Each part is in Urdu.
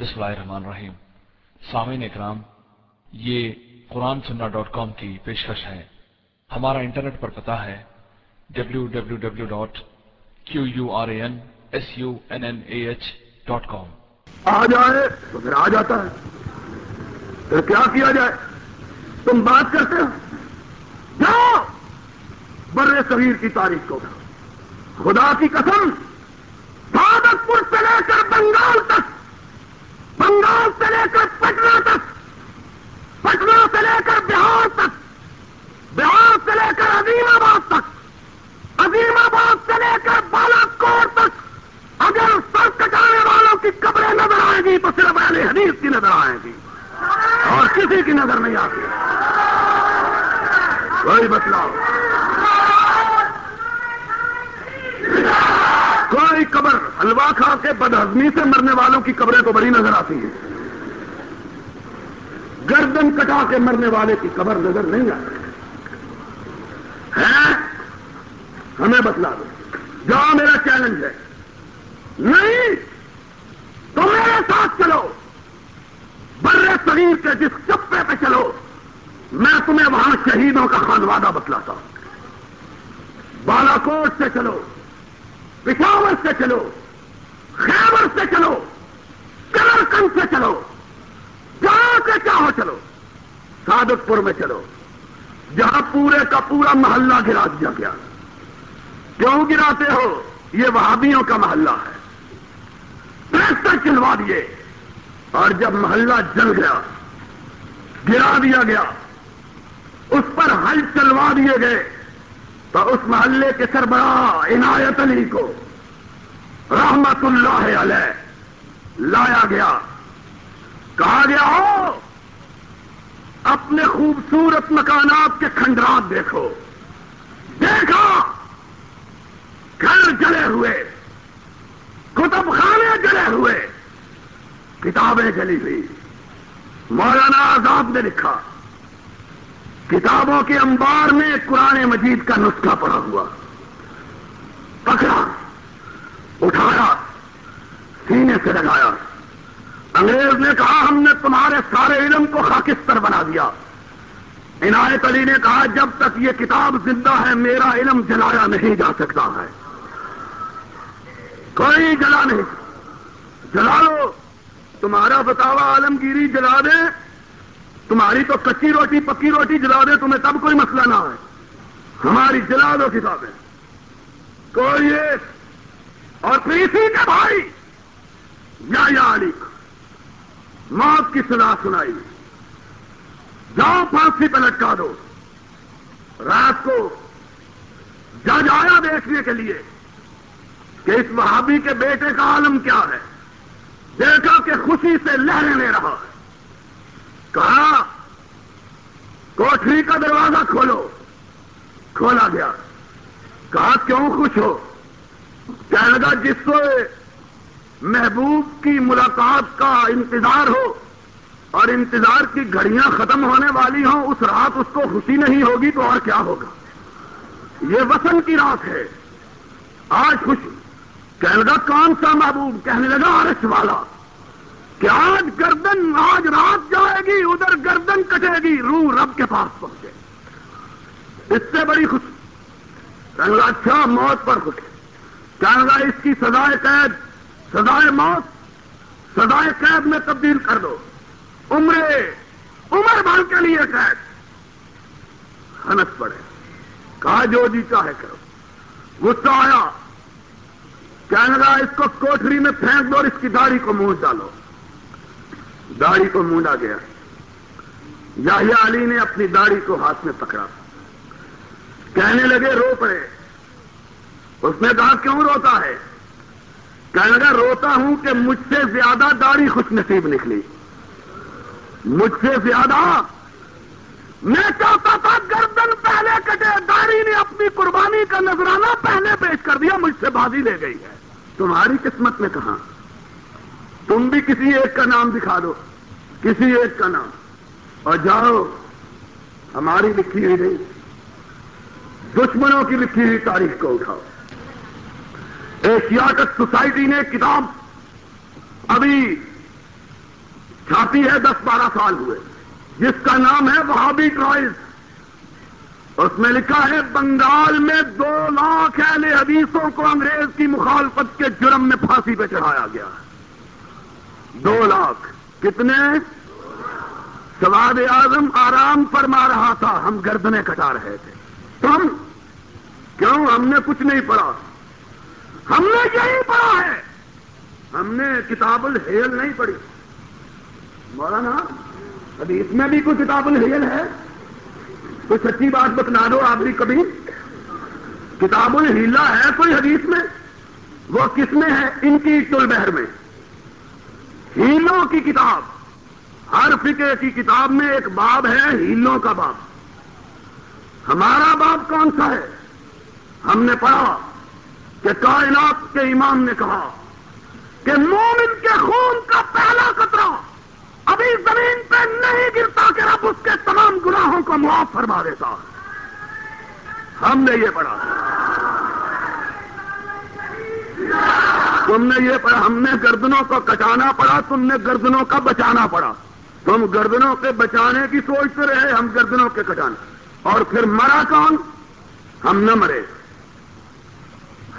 بسم اللہ الرحمن الرحیم۔ سامعین اکرام، یہ قرآن سننا ڈاٹ کام کی پیشکش ہے۔ ہمارا انٹرنیٹ پر پتا ہے W W W dot Q U R A N S U N N A H dot com آ جائے تو پھر آ جاتا ہے۔ پھر کیا کیا جائے؟ تم بات کرتے ہو؟ جاؤ! بر صغیر کی تاریخ کو خدا کی قسم سادت پور سے لے کر بنگال تک بنگال سے لے کر پٹنہ تک، پٹنہ سے لے کر بہار تک، بہار سے لے کر عظیم آباد تک، عظیم آباد سے لے کر بالا کوٹ تک۔ اگر سر کٹانے والوں کی قبریں نظر آئیں گی تو صرف اہل حدیث کی نظر آئیں گی، اور کسی کی نظر نہیں آتی۔ کوئی بتلاؤ۔ قبر کھا کے بدہضمی سے مرنے والوں کی قبریں تو بڑی نظر آتی ہیں۔ گردن کٹا کے مرنے والے کی قبر نظر نہیں آتی۔ ہے ہمیں بتلا دو۔ جہاں میرا چیلنج ہے۔ نہیں! تو میرے ساتھ چلو۔ بر صغیر کے جس چپے پہ چلو۔ میں تمہیں وہاں شہیدوں کا خانوادہ بتلاتا ہوں۔ بالا کوٹ سے چلو۔ پشاور سے چلو خیبر سے چلو کلر سے چلو جہاں سے چاہو چلو سادت پور میں چلو، جہاں پورے کا پورا محلہ گرا دیا گیا۔ کیوں گراتے ہو؟ یہ وہابیوں کا محلہ ہے۔ ٹریکٹر چلوا دیے۔ اور جب محلہ جل گیا، گرا دیا گیا، اس پر ہل چلوا دیے گئے، تو اس محلے کے سربراہ عنایت علی کو رحمت اللہ علیہ لایا گیا۔ کہا گیا، ہو! اپنے خوبصورت مکانات کے کھنڈرات دیکھو۔ دیکھا گھر جلے ہوئے۔ کتب خانے جلے ہوئے۔ کتابیں جلی ہوئی۔ مولانا آزاد نے لکھا۔ کتابوں کے انبار میں قرآن مجید کا نسخہ پڑا ہوا۔ پکڑا، اٹھایا، سینے سے لگایا۔ انگریز نے کہا، ہم نے تمہارے سارے علم کو خاکستر بنا دیا۔ عنایت علی نے کہا، جب تک یہ کتاب زندہ ہے، میرا علم جلایا نہیں جا سکتا ہے۔ کوئی جلا نہیں۔ جلا لو۔ تمہارا بتاوا عالمگیری جلا دے۔ تمہاری تو کچی روٹی، پکی روٹی جلا دے، تمہیں تب کوئی مسئلہ نہ ہے ہماری جلا دو کتابیں۔ کوئی اور پھر اسی کے بھائی۔ یا یا علی۔ موت کی سزا سنائی۔ جاؤ پھانسی پہ لٹکا دو۔ رات کو جج آیا دیکھنے کے لیے کہ اس وہابی کے بیٹے کا عالم کیا ہے۔ دیکھا کہ خوشی سے لہریں لے رہا ہے۔ کہا کوٹری کا دروازہ کھولو۔ کھولا گیا۔ کہا، کیوں خوش ہو؟ کہنے لگا، جس کو محبوب کی ملاقات کا انتظار ہو اور انتظار کی گھڑیاں ختم ہونے والی ہوں، اس رات اس کو خوشی نہیں ہوگی تو اور کیا ہوگا؟ یہ وسن کی رات ہے۔ آج خوشی کہنے لگا، کون سا محبوب؟ کہنے لگا، عرش والا۔ کہ آج گردن آج رات جائے گی، ادھر گردن کٹے گی، روح رب کے پاس پہنچے۔ اس سے بڑی خوشی کہنے لگا اچھا موت پر خوشی کہنے لگا، اس کی سزائے قید سزائے موت سزائے قید میں تبدیل کر دو۔ عمرے، عمر بھر کے لیے قید۔ ہنس پڑے۔ کہا جو جی چاہے کرو۔ غصہ آیا۔ کہنے لگا، اس کو کوٹری میں پھینک دو اور اس کی داڑھی کو مونج ڈالو۔ داڑھی کو مونڈا گیا۔ یاہیا علی نے اپنی داڑھی کو ہاتھ میں پکڑا۔ کہنے لگے، رو پڑے۔ اس نے کہا، کیوں روتا ہے؟ کہنے لگا، روتا ہوں کہ مجھ سے زیادہ داڑھی خوش نصیب نکلی۔ مجھ سے زیادہ؟ میں چاہتا تھا گردن پہلے کٹے، داڑھی نے اپنی قربانی کا نذرانہ پہلے پیش کر دیا، مجھ سے بازی لے گئی ہے۔ تمہاری قسمت میں کہاں؟ تم بھی کسی ایک کا نام دکھا دو۔ کسی ایک کا نام۔ اور جاؤ، ہماری لکھی ہوئی نہیں۔ دشمنوں کی لکھی ہوئی تاریخ کو اٹھاؤ۔ ایشیاٹک سوسائٹی نے کتاب ابھی چھاپی ہے، دس بارہ سال ہوئے۔ جس کا نام ہے وہابی ٹرائز اس میں لکھا ہے، بنگال میں دو لاکھ اہل حدیثوں کو انگریز کی مخالفت کے جرم میں پھانسی پہ چڑھایا گیا۔ دو لاکھ۔ کتنے؟ سواد اعظم آرام فرما رہا تھا، ہم گردنے کٹا رہے تھے۔ تو ہم کیوں؟ ہم نے کچھ نہیں پڑھا۔ ہم نے یہی پڑھا ہے۔ ہم نے کتاب الحیل نہیں پڑھی۔ مولانا حدیث میں بھی کوئی کتاب الحیل ہے؟ کوئی سچی بات بتنا دو آپ بھی کبھی۔ کتاب الحیلا ہے کوئی حدیث میں؟ وہ کس میں ہے؟ ان کی ٹول بہر میں۔ ہیلوں کی کتاب۔ ہر فکے کی کتاب میں ایک باب ہے، ہیلوں کا باب۔ ہمارا باب کون سا ہے؟ ہم نے پڑھا۔ کہ کائنات کے امام نے کہا کہ مومن کے خون کا پہلا قطرہ ابھی زمین پہ نہیں گرتا کہ رب اس کے تمام گناہوں کو معاف فرما دیتا ہم نے یہ پڑھا۔ تم نے یہ پڑھا۔ ہم نے گردنوں کو کٹانا پڑا، تم نے گردنوں کا بچانا پڑا۔ تم گردنوں کے بچانے کی سوچتے رہے، ہم گردنوں کے کٹانے اور پھر مرا کون؟ ہم نہ مرے۔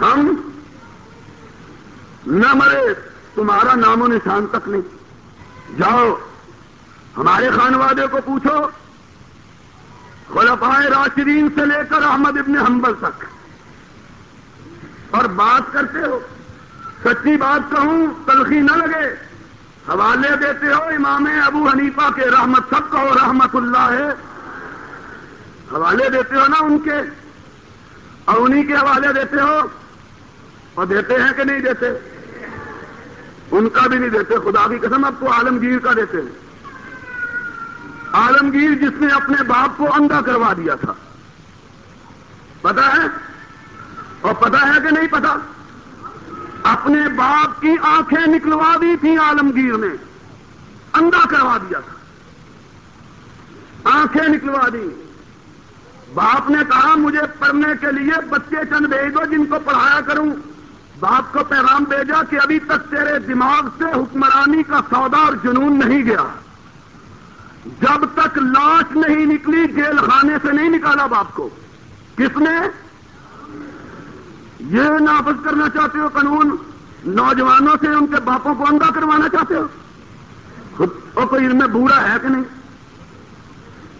ہم نہ مرے، تمہارا نام و نشان تک نہیں۔ جاؤ، ہمارے خانوادے کو پوچھو۔ خلفائے راشدین سے لے کر احمد ابن حنبل تک۔ اور بات کرتے ہو۔ سچی بات کہوں، تلخی نہ لگے۔ حوالے دیتے ہو، امام ابو حنیفہ کے رحمت سب کو رحمت اللہ ہے۔ حوالے دیتے ہو نا ان کے۔ اور انہیں کے حوالے دیتے ہو۔ اور دیتے ہیں کہ نہیں دیتے؟ ان کا بھی نہیں دیتے، خدا کی قسم اب تو عالمگیر کا دیتے ہیں۔ عالمگیر جس نے اپنے باپ کو اندھا کروا دیا تھا۔ پتا ہے؟ اور پتا ہے کہ نہیں پتا اپنے باپ کی آنکھیں نکلوا دی تھی عالمگیر نے۔ اندھا کروا دیا تھا۔ آنکھیں نکلوا دی۔ باپ نے کہا، مجھے پڑھنے کے لیے بچے چند بھیج دو جن کو پڑھایا کروں۔ باپ کو پیغام بھیجا کہ ابھی تک تیرے دماغ سے حکمرانی کا سودا اور جنون نہیں گیا۔ جب تک لاش نہیں نکلی، جیل خانے سے نہیں نکالا باپ کو۔ کس نے؟ یہ نافذ کرنا چاہتے ہو قانون؟ نوجوانوں سے ان کے باپوں کو اندھا کروانا چاہتے ہو؟ اور کوئی ان میں بوڑھا ہے کہ نہیں؟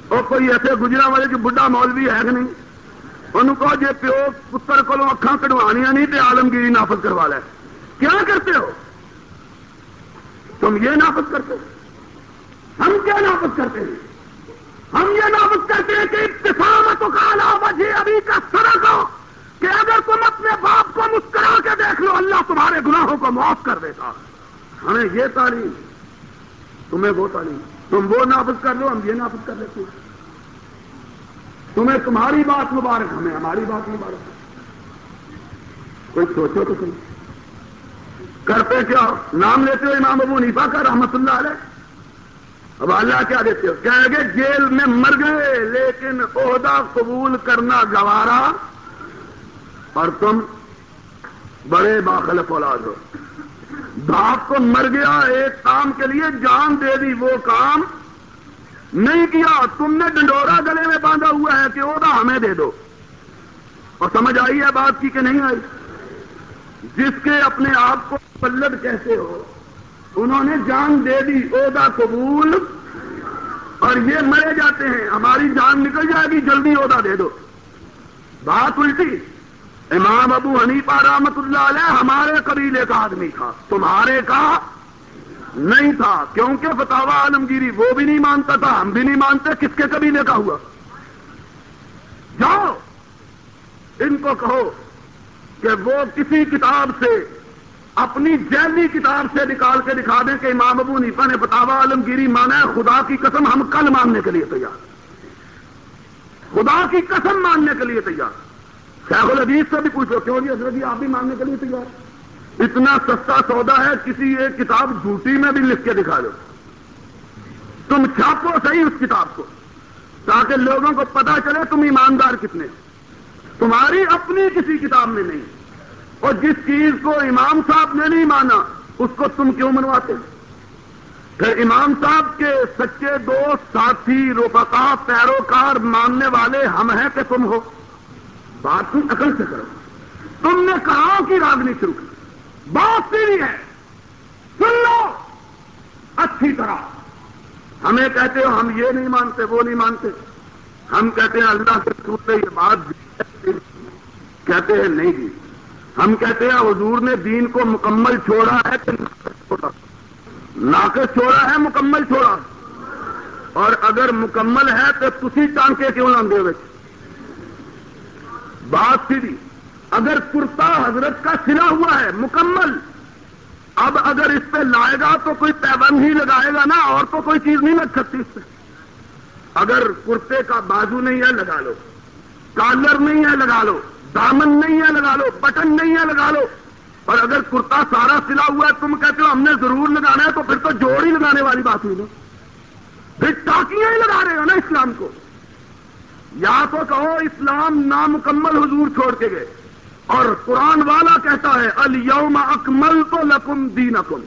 اور کوئی ایسے گجرا والے جو بڈھا مولوی ہے کہ نہیں؟ انہوں کو جی پیو پتر کو اکھان کٹوانیاں نہیں تو آلمگیری نافذ کروا لے۔ کیا کرتے ہو؟ تم یہ نافذ کرتے ہو۔ ہم کیا نافذ کرتے ہیں؟ ہم یہ نافذ کرتے ہیں کہ اتفامت کالا وجہ ابھی کا سڑک ہو کہ اگر تم اپنے باپ کو مسکرا کے دیکھ لو، اللہ تمہارے گناہوں کو معاف کر دیتا ہمیں یہ تعلیم، تمہیں وہ تعلیم۔ تم وہ نافذ کر لو، ہم یہ نافذ کر لیتے ہیں۔ تمہیں تمہاری بات مبارک، ہمیں ہماری بات مبارک۔ کوئی سوچو تو تم کرتے کیا؟ نام لیتے ہو امام ابو نیفا کا رحمت اللہ علیہ؟ اب اللہ کیا دیتے ہو؟ کہیں گے جیل میں مر گئے، لیکن عہدہ قبول کرنا گوارا۔ اور تم بڑے باخلف اولاد ہو۔ باپ کو مر گیا، ایک کام کے لیے جان دے دی وہ کام۔ نہیں کیا؟ تم نے ڈنڈورا گلے میں باندھا ہوا ہے کہ عہدہ ہمیں دے دو۔ اور سمجھ آئی ہے بات کی کہ نہیں آئی؟ جس کے اپنے آپ کو پلد کہتے ہو، انہوں نے جان دے دی، عہدہ قبول۔ اور یہ مرے جاتے ہیں، ہماری جان نکل جائے گی، جلدی عہدہ دے دو۔ بات الٹی، امام ابو حنیفہ رحمت اللہ علیہ ہمارے قبیلے کا آدمی تھا، تمہارے کا نہیں تھا، کیونکہ فتوا عالمگیری وہ بھی نہیں مانتا تھا، ہم بھی نہیں مانتے، کس کے قبیلے کا ہوا؟ جاؤ، ان کو کہو کہ وہ کسی کتاب سے، اپنی جیلی کتاب سے نکال کے دکھا دیں کہ امام ابو نیفا نے فتوا عالمگیری مانا ہے، خدا کی قسم ہم کل ماننے کے لیے تیار۔ خدا کی قسم ماننے کے لیے تیار۔ شیخ الحدیث سے بھی پوچھو، کیوں جی حضرت جی آپ بھی ماننے کے لیے تیار؟ اتنا سستا سودا ہے، کسی ایک کتاب جھوٹی میں بھی لکھ کے دکھا دو۔ تم چھاپو صحیح اس کتاب کو، تاکہ لوگوں کو پتا چلے تم ایماندار کتنے۔ تمہاری اپنی کسی کتاب میں نہیں۔ اور جس چیز کو امام صاحب نے نہیں مانا، اس کو تم کیوں منواتے پھر امام صاحب کے سچے دوست، ساتھی روپکا پیروکار، ماننے والے ہم ہیں کہ تم ہو؟ بات تم عقل سے کرو۔ تم نے کہا کہ راگنی شروع کی؟ بات سیری ہے۔ سن لو۔ اچھی طرح۔ ہمیں کہتے ہو، ہم یہ نہیں مانتے، وہ نہیں مانتے۔ ہم کہتے ہیں اللہ کے سوتے یہ بات کہتے ہیں نہیں جی۔ ہم کہتے ہیں حضور نے دین کو مکمل چھوڑا ہے کہ چھوڑا۔ ناقص چھوڑا ہے، مکمل چھوڑا۔ اور اگر مکمل ہے تو تھی ٹانکے کیوں لاندے ہوئے بات سیدھی اگر کرتا حضرت کا سلا ہوا ہے، مکمل۔ اب اگر اس پہ لائے گا تو کوئی پیبند ہی لگائے گا نا، اور تو کوئی چیز نہیں لگ سکتی اس پہ۔ اگر کرتے کا بازو نہیں ہے، لگا لو۔ کالر نہیں ہے، لگا لو۔ دامن نہیں ہے، لگا لو۔ بٹن نہیں ہے، لگا لو۔ اور اگر کرتا سارا سلا ہوا ہے، تم کہتے ہو ہم نے ضرور لگانا ہے، تو پھر تو جوڑ ہی لگانے والی بات ہوئی نا۔ پھر ٹاکیاں ہی لگا رہے گا نا اسلام کو۔ یا تو کہو اسلام نامکمل حضور چھوڑ کے گئے۔ اور قرآن والا کہتا ہے الوم اکمل تو لکم دین اکم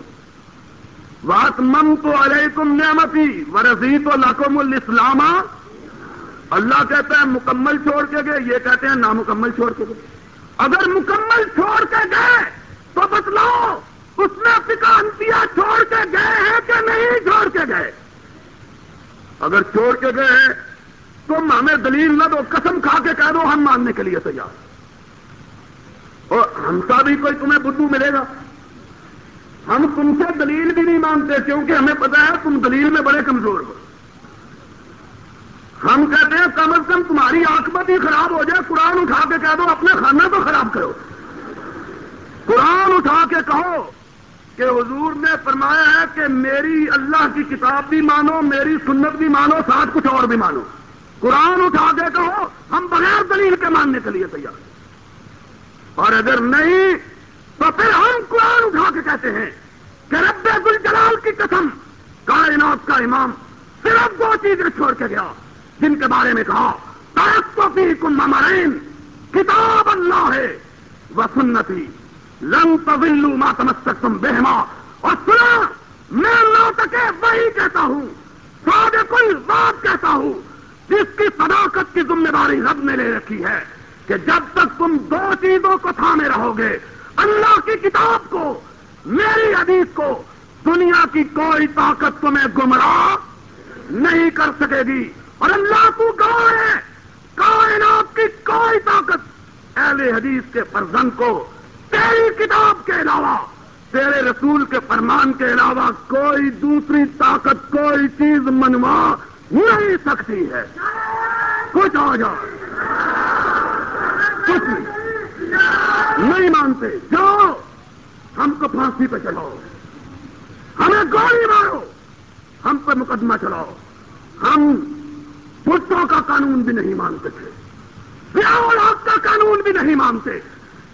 وات مم تو علیکم نعمتی ورزی تو لکم الاسلام. اللہ کہتا ہے، مکمل چھوڑ کے گئے. یہ کہتے ہیں، نامکمل چھوڑ کے گئے. اگر مکمل چھوڑ کے گئے، تو بتلاؤ، اس نے پکانتیا چھوڑ کے گئے ہیں کہ نہیں چھوڑ کے گئے؟ اگر چھوڑ کے گئے ہیں، تم ہمیں دلیل نہ دو، قسم کھا کے کہہ دو، ہم ماننے کے لیے تیار ہم کا بھی کوئی تمہیں بدھو ملے گا۔ ہم تم سے دلیل بھی نہیں مانتے کیونکہ ہمیں پتا ہے تم دلیل میں بڑے کمزور ہو۔ ہم کہتے ہیں، کم از کم تمہاری آکمت ہی خراب ہو جائے، قرآن اٹھا کے کہہ دو اپنے کھانا تو خراب کرو۔ قرآن اٹھا کے کہو کہ حضور نے فرمایا ہے کہ میری اللہ کی کتاب بھی مانو، میری سنت بھی مانو، ساتھ کچھ اور بھی مانو۔ قرآن اٹھا کے کہو، ہم بغیر دلیل کے ماننے کے لیے تیار اور اگر نہیں، تو پھر ہم قرآن اٹھا کے کہتے ہیں کہ رب گل جلال کی قسم، کائنات کا امام صرف دو چیزیں چھوڑ کے گیا، جن کے بارے میں کہا کم ممرین کتاب اللہ ہے وہ سنتی لنگ طویلو ما تمسک تم بہما اور سنا، میں اللہ تک وہی کہتا ہوں سادے کل بات کہتا ہوں، جس کی صداقت کی ذمہ داری رب نے لے رکھی ہے۔ کہ جب تک تم دو چیزوں کو تھامے رہو گے، اللہ کی کتاب کو، میری حدیث کو، دنیا کی کوئی طاقت تمہیں گمراہ نہیں کر سکے گی۔ اور اللہ کو گواہ ہے، کائنات کی کوئی طاقت۔ اہل حدیث کے فرزن کو تیری کتاب کے علاوہ، تیرے رسول کے فرمان کے علاوہ کوئی دوسری طاقت، کوئی چیز منوا نہیں سکتی ہے۔ کچھ آ جا کچھ نہیں مانتے جاؤ، ہم کو پھانسی پہ چلاؤ ہمیں گولی مارو، ہم پہ مقدمہ چلاؤ۔ ہم بتوں کا قانون بھی نہیں مانتے تھے۔ حق کا قانون بھی نہیں مانتے۔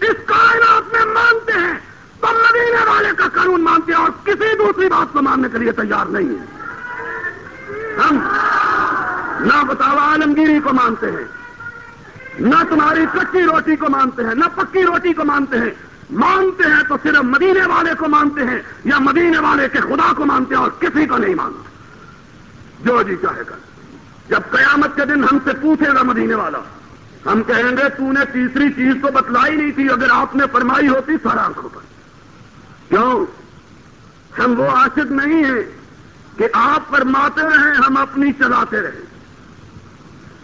اس کائنات میں مانتے ہیں تو مدینے والے کا قانون مانتے ہیں اور کسی دوسری بات کو ماننے کے لیے تیار نہیں ہے ہم نہ بتاوا عالمگیری کو مانتے ہیں۔ نہ تمہاری کچی روٹی کو مانتے ہیں، نہ پکی روٹی کو مانتے ہیں۔ مانتے ہیں تو صرف مدینے والے کو مانتے ہیں یا مدینے والے کے خدا کو مانتے ہیں اور کسی کو نہیں مانتے۔ جو جی چاہے کر۔ جب قیامت کے دن ہم سے پوچھے گا مدینے والا، ہم کہیں گے، تو نے تیسری چیز تو بتلائی نہیں تھی، اگر آپ نے فرمائی ہوتی سارا آنکھوں پر۔ کیوں؟ ہم وہ عاشق نہیں ہیں کہ آپ فرماتے رہیں، ہم اپنی چلاتے رہیں۔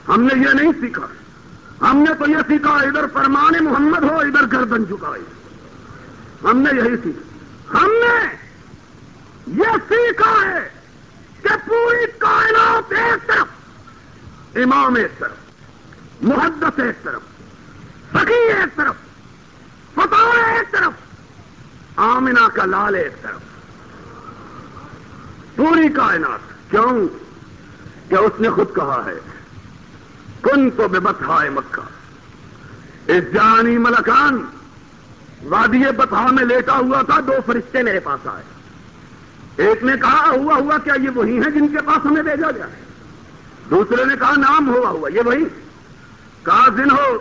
ہم نے یہ نہیں سیکھا۔ ہم نے تو یہ سیکھا، ادھر فرمان محمد ہو، ادھر گردن جھکائی ہم نے یہی سیکھا۔ ہم نے یہ سیکھا ہے کہ پوری کائنات ایک طرف، امام ایک طرف محدت ایک طرف سخی ایک طرف فتح ایک طرف آمنا کا لال ایک طرف۔ پوری کائنات، کیوں؟ کہ اس نے خود کہا ہے کن تو بے بتائے مکہ۔ اس جانی ملکان وادی بتھا میں لیٹا ہوا تھا، دو فرشتے میرے پاس آئے۔ ایک نے کہا، ہوا ہوا کیا یہ وہی ہیں جن کے پاس ہمیں بھیجا گیا؟ ہے دوسرے نے کہا، نام ہوا ہوا، یہ بھائی کہا دن ہو،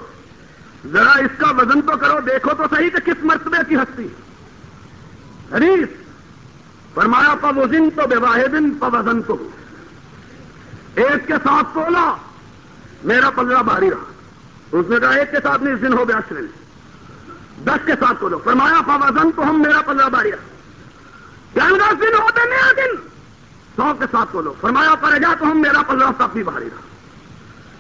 ذرا اس کا وزن تو کرو، دیکھو تو صحیح کہ کس مرتبے کی ہستی۔ حریف فرمایا پوزن تو بے واحد پوزن تو۔ ایک کے ساتھ تولا میرا پندرہ باری رہا۔ اس نے کہا، ایک کے ساتھ نہیں، اس دن ہو گیا شرین دس کے ساتھ تولو فرمایا پوزن تو ہم میرا پندرہ باری رہا۔ دس دن ہوتے نیا دن۔ سو کے ساتھ تولو فرمایا، پر جا تو ہم میرا پندرہ سب بھی بھاری رہا۔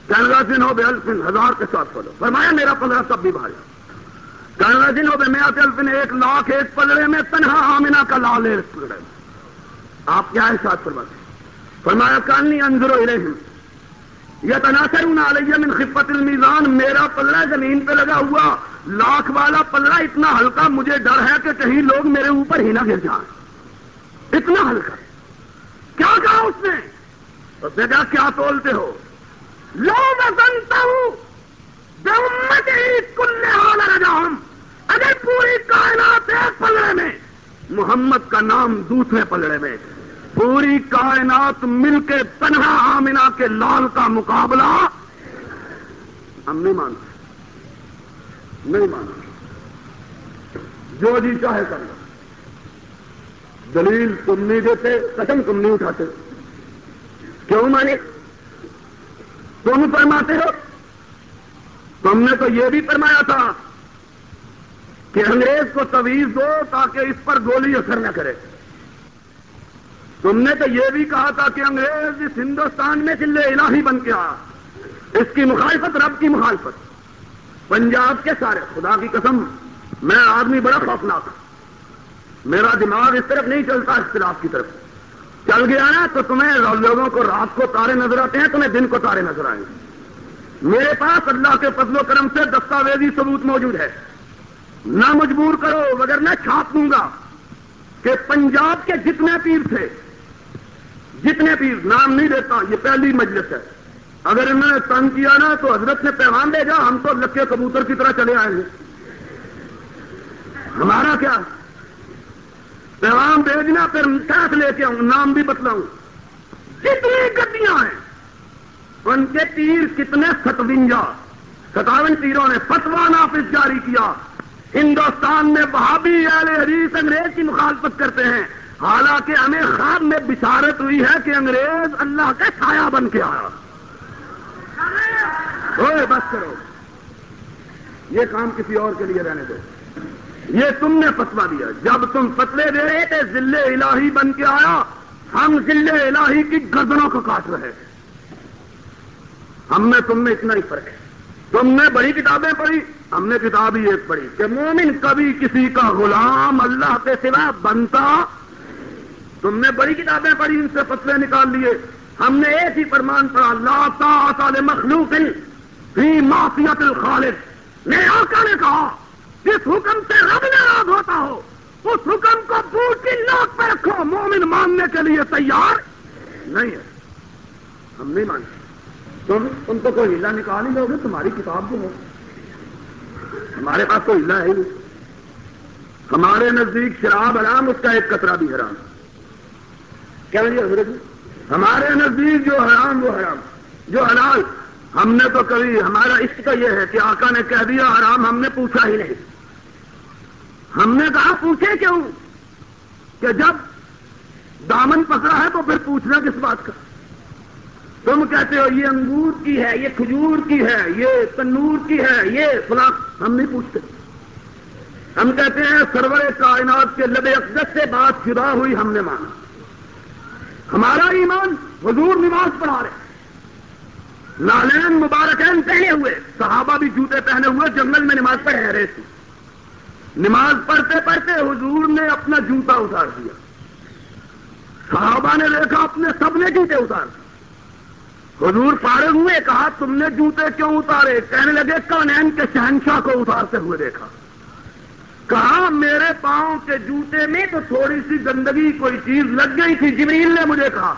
دس دن ہو گئے دن ہزار کے ساتھ تولو فرمایا، میرا پندرہ سب بھی بھاری رہا۔ دن ہو گئے میں الفن ایک لاکھ ایک پلڑے میں تنہا آمنا کا لال پلڑے آپ کیا ساتھ فرماتے فرمایا، کانی اندرو الیہم۔ یا تناسر علیہ من خفت المیزان، میرا پلڑا زمین پہ لگا ہوا، لاکھ والا پلڑا اتنا ہلکا، مجھے ڈر ہے کہ کہیں لوگ میرے اوپر ہی نہ گر جائیں۔ اتنا ہلکا۔ کیا کہا اس نے؟ اس نے کہا کیا تولتے ہو۔ لو وزنتا ہوں بے امت ہی کل حال رجا ہم اگر پوری کائنات ایک پلڑے میں، محمد کا نام دوسرے پلڑے میں پوری کائنات مل کے تنہا آمنا کے لال کا مقابلہ ہم نہیں مانتے۔ نہیں مانتے۔ جو جی چاہے کر لو۔ دلیل تم نہیں دیتے، قسم تم نہیں اٹھاتے۔ کیوں مانے؟ تم فرماتے ہو۔ تم نے تو یہ بھی فرمایا تھا کہ انگریز کو تویز دو تاکہ اس پر گولی اثر نہ کرے۔ تم نے تو یہ بھی کہا تھا کہ انگریز اس ہندوستان میں چلے الہی بن کے آ۔ اس کی مخالفت رب کی مخالفت۔ پنجاب کے سارے، خدا کی قسم، میں آدمی بڑا خوفناک میرا دماغ اس طرف نہیں چلتا، اختلاف کی طرف۔ چل گیا نا تو تمہیں لوگوں کو رات کو تارے نظر آتے ہیں، تمہیں دن کو تارے نظر آئیں گے میرے پاس اللہ کے فضل و کرم سے دستاویزی ثبوت موجود ہے۔ نہ مجبور کرو، مگر میں چھاپ دوں گا کہ پنجاب کے جتنے پیر تھے جتنے پیر نام نہیں دیتا یہ پہلی مجلس ہے۔ اگر انہوں نے تنگ کیا نا، تو حضرت نے پیغام بھیجا، ہم تو لکے کبوتر کی طرح چلے آئیں گے۔ ہمارا کیا؟ پیغام بھیجنا، پھر ساتھ لے کے آؤں، نام بھی بتلاؤں۔ جتنی گدیاں ہیں۔ ان کے تیر کتنے ستوجا ستاون تیروں نے فتوا نافذ جاری کیا۔ ہندوستان میں بہابی اہل حدیث انگریز کی مخالفت کرتے ہیں۔ حالانکہ ہمیں خواب میں بشارت ہوئی ہے کہ انگریز اللہ کا سایہ بن کے آیا۔ اوے بس کرو۔ یہ کام کسی اور کے لیے رہنے دو۔ یہ تم نے فتوا دیا۔ جب تم فتوے دے رہے تھے ضلع الہی بن کے آیا۔ ہم ضلع الہی کی گردنوں کو کاٹ رہے ہم میں تم میں اتنا ہی فرق ہے۔ تم نے بڑی کتابیں پڑھی، ہم نے کتاب ہی ایک پڑھی کہ مومن کبھی کسی کا غلام اللہ کے سوا بنتا تم نے بڑی کتابیں پڑھی، ان سے فتوے نکال لیے۔ ہم نے ایک ہی فرمان پڑھا، لا مخلوق فی معصیت الخالق۔ میں آقا نے کہا، جس حکم سے رب ناراض ہوتا ہو، اس حکم کو بوٹ کی لاک پہ رکھو، مومن ماننے کے لیے تیار نہیں ہے۔ ہم نہیں مانتے۔ تم تم تو کوئی ہلا نکال ہی لوگے تمہاری کتاب جو ہو ہمارے پاس تو ہلا ہے نہیں۔ ہمارے نزدیک شراب حرام، اس کا ایک کترا بھی حرام۔ کیا جی حضرت؟ ہمارے نزدیک جو حرام، وہ حرام۔ جو حلال، ہم نے تو کبھی، ہمارا عشق کا یہ ہے کہ آقا نے کہہ دیا، حرام ہم نے پوچھا ہی نہیں۔ ہم نے کہا، پوچھے کیوں؟ کہ جب دامن پکڑا ہے تو پھر پوچھنا کس بات کا؟ تم کہتے ہو، یہ انگور کی ہے، یہ کھجور کی ہے، یہ تنور کی ہے، یہ فلاں۔ ہم نہیں پوچھتے۔ ہم کہتے ہیں، سرور کائنات کے لب اقدس سے بات شدہ ہوئی، ہم نے مانا۔ ہمارا ایمان حضور نماز پڑھا رہے لالین مبارکین پہنے ہوئے، صحابہ بھی جوتے پہنے ہوئے، جنگل میں نماز پڑھ رہے تھے نماز پڑھتے پڑھتے حضور نے اپنا جوتا اتار دیا۔ صحابہ نے دیکھا، اپنے سب نے جوتے اتار دیے۔ حضور فارغ ہوئے، کہا، تم نے جوتے کیوں اتارے؟ کہنے لگے کونین کے شہنشاہ کو اتارتے ہوئے دیکھا۔ کہا میرے پاؤں کے جوتے میں تو تھوڑی سی گندگی کوئی چیز لگ گئی تھی؟ جبریل نے مجھے کہا،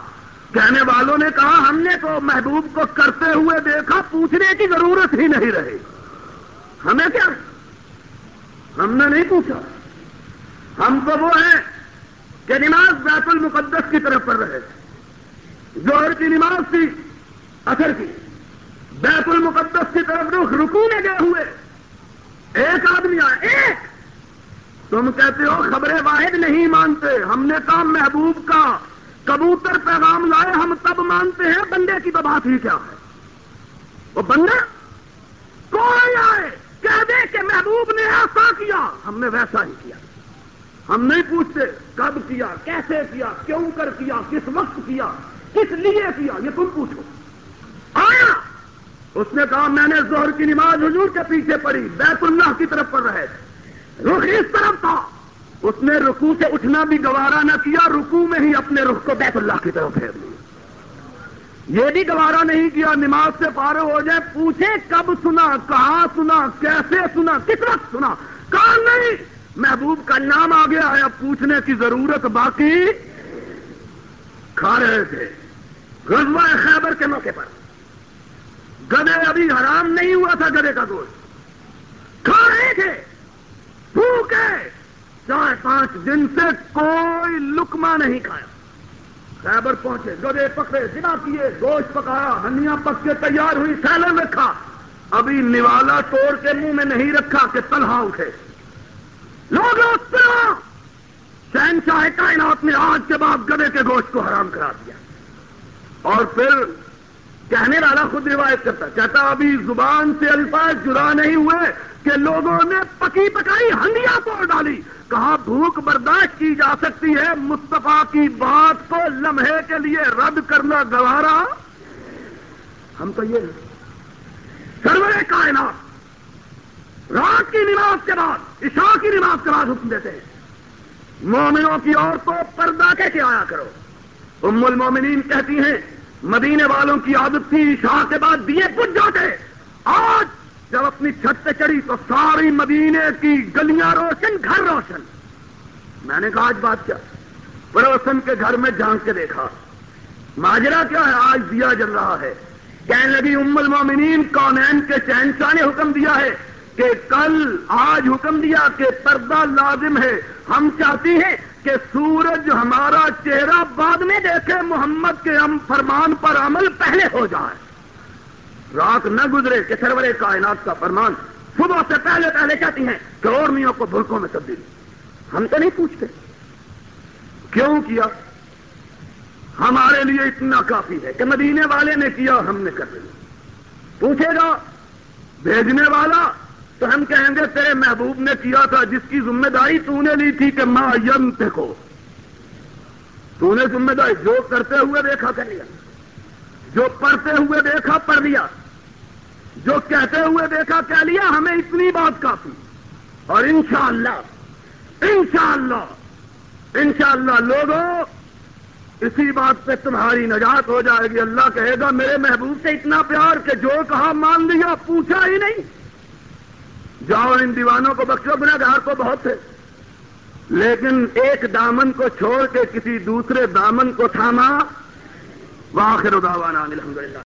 کہنے والوں نے کہا، ہم نے تو محبوب کو کرتے ہوئے دیکھا، پوچھنے کی ضرورت ہی نہیں رہی۔ ہمیں کیا؟ ہم نے نہیں پوچھا۔ ہم تو وہ ہیں کہ نماز بیت المقدس کی طرف پڑھ رہے۔ تھے جوہر کی نماز تھی اثر کی۔ بیت المقدس کی طرف رخ رکو میں گئے ہوئے۔ ایک آدمی آیا، ایک! تم کہتے ہو خبریں واحد نہیں مانتے۔ ہم نے کہا محبوب کا کبوتر پیغام لائے، ہم تب مانتے ہیں بندے کی تو بات ہی کیا ہے۔ وہ بندہ کوئی آئے کہہ دے کہ محبوب نے ایسا کیا۔ ہم نے ویسا ہی کیا۔ ہم نہیں پوچھتے کب کیا، کیسے کیا، کیوں کر کیا، کس وقت کیا، کس لیے کیا، یہ تم پوچھو۔ آیا۔ اس نے کہا میں نے زہر کی نماز حضور کے پیچھے پڑی بیت اللہ کی طرف پڑھ رہے تھے۔ رخ اس طرف تھا۔ اس نے رکو سے اٹھنا بھی گوارا نہ کیا رکو میں ہی اپنے رخ کو بیت اللہ کی طرف پھیر لیا یہ بھی گوارا نہیں کیا، نماز سے فارغ ہو جائے، پوچھے کب سنا، کہاں سنا، کیسے سنا کس وقت سنا؟ کہاں نہیں؟ محبوب کا نام آ گیا ہے، اب پوچھنے کی ضرورت باقی کھا رہے تھے۔ غزوہ خیبر کے موقع پر۔ گدے ابھی حرام نہیں ہوا تھا، گدے کا گوشت۔ کھا رہے تھے۔ بھوکے! چار پانچ دن سے کوئی لکما نہیں کھایا۔ خیبر پہنچے، گدے پکڑے، جنا کیے، گوشت پکایا، ہنیاں پک کے تیار ہوئی سیلن رکھا ابھی نوالا توڑ کے منہ میں نہیں رکھا کہ تلہا اٹھے۔ لوگ شہن چاہے کائنات نے آج کے بعد گدے کے گوشت کو حرام کرا دیا۔ اور پھر کہنے والا خود روایت کرتا کہتا ابھی زبان سے الفاظ جدا نہیں ہوئے کہ لوگوں نے پکی پکائی ہنڈیا توڑ ڈالی۔ کہاں بھوک برداشت کی جا سکتی ہے مصطفیٰ کی بات کو لمحے کے لیے رد کرنا گوارا؟ ہم تو یہ سرور کائنات، رات کی نماز کے بعد، عشاء کی نماز کے بعد حکم دیتے ہیں۔ مومنوں کی عورتوں پردہ کے آیا کرو؟ ام المومنین کہتی ہیں مدینے والوں کی عادت تھی عشاء کے بعد دیے بج جاتے۔ آج جب اپنی چھت پہ چڑھی تو ساری مدینے کی گلیاں روشن، گھر روشن۔ میں نے کہا، آج بات کیا؟ پڑوسن کے گھر میں جھانک کے دیکھا۔ ماجرا کیا ہے؟ آج دیا جل رہا ہے۔ کہنے لگی، ام المومنین، کونین کے چہنشاہ نے حکم دیا ہے کہ کل، آج حکم دیا کہ پردہ لازم ہے۔ ہم چاہتی ہیں کہ سورج ہمارا چہرہ بعد میں دیکھے محمد کے ہم فرمان پر عمل پہلے ہو جائے۔ رات نہ گزرے کہ سرور کائنات کا فرمان صبح سے پہلے پہلے کہتی ہیں کہ کو بھلکوں میں تبدیل۔ ہم تو نہیں پوچھتے۔ کیوں کیا؟ ہمارے لیے اتنا کافی ہے کہ مدینے والے نے کیا ہم نے کر دیا۔ پوچھے گا، بھیجنے والا تو ہم کہیں گے، تیرے محبوب نے کیا تھا جس کی ذمہ داری تو نے لی تھی کہ ماں یم کو؟ تو نے ذمہ داری جو کرتے ہوئے دیکھا کر لیا، جو پڑھتے ہوئے دیکھا پڑھ لیا، جو کہتے ہوئے دیکھا کہہ لیا، ہمیں اتنی بات کافی۔ اور انشاءاللہ انشاءاللہ انشاءاللہ لوگوں، اسی بات پہ تمہاری نجات ہو جائے گی۔ اللہ کہے گا، میرے محبوب سے اتنا پیار کہ جو کہا مان لیا، پوچھا ہی نہیں۔ جاؤ ان دیوانوں کو بخشو بنا گھر کو بہت تھے۔ لیکن ایک دامن کو چھوڑ کے کسی دوسرے دامن کو تھاما۔ واخر دعوانا الحمد للہ